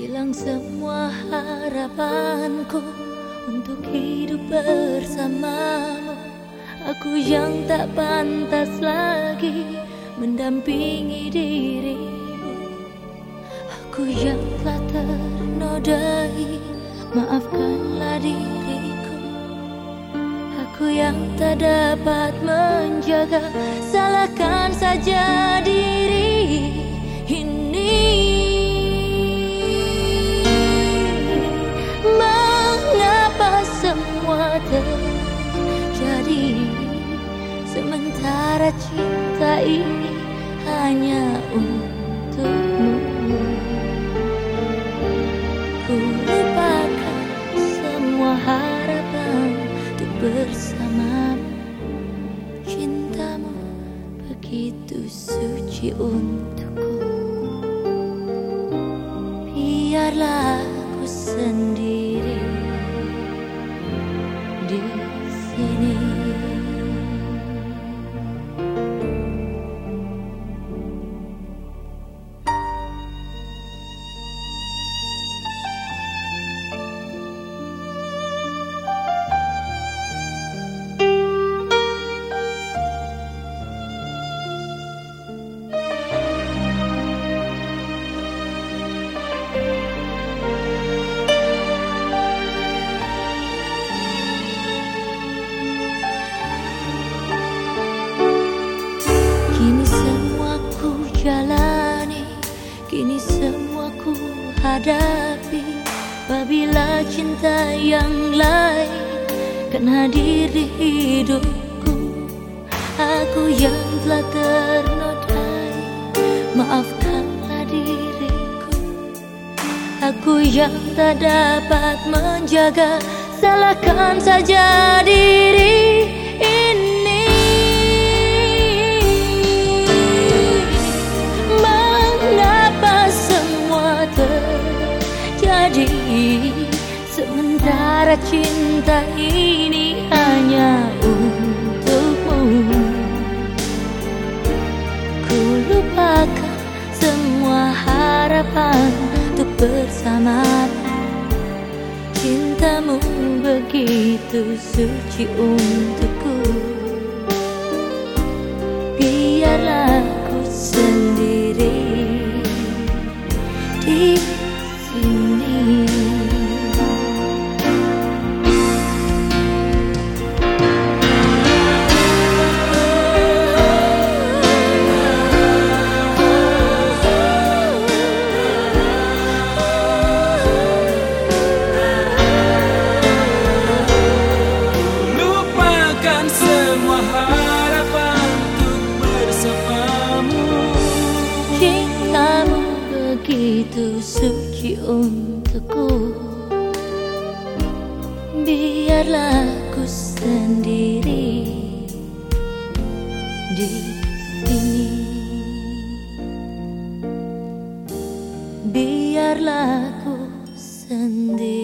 buang semua harapanku untuk hidup bersamamu. Aku yang tak pantas lagi mendampingi dirimu. Aku yang telah ternodai maafkanlah diriku. Aku yang tak dapat menjaga salahkan saja Sementara cinta ini hanya untukmu. Ku lupakan semua harapan untuk bersamamu. Cintamu begitu suci untukku. Biarlah ku sendiri di sini Kini semua ku hadapi. Apabila cinta yang lain Kan hadir di hidupku Aku yang telah ternodai. Maafkanlah diriku. Aku yang tak dapat menjaga. Salahkan saja diri ini Cinta ini hanya untukmu. Ku lupakan semua harapan untuk bersamamu Cintamu begitu suci untukku. Biarlah ku sendiri. Di begitu suci untukku. Biarlah ku sendiri di sini. Biarlah ku sendiri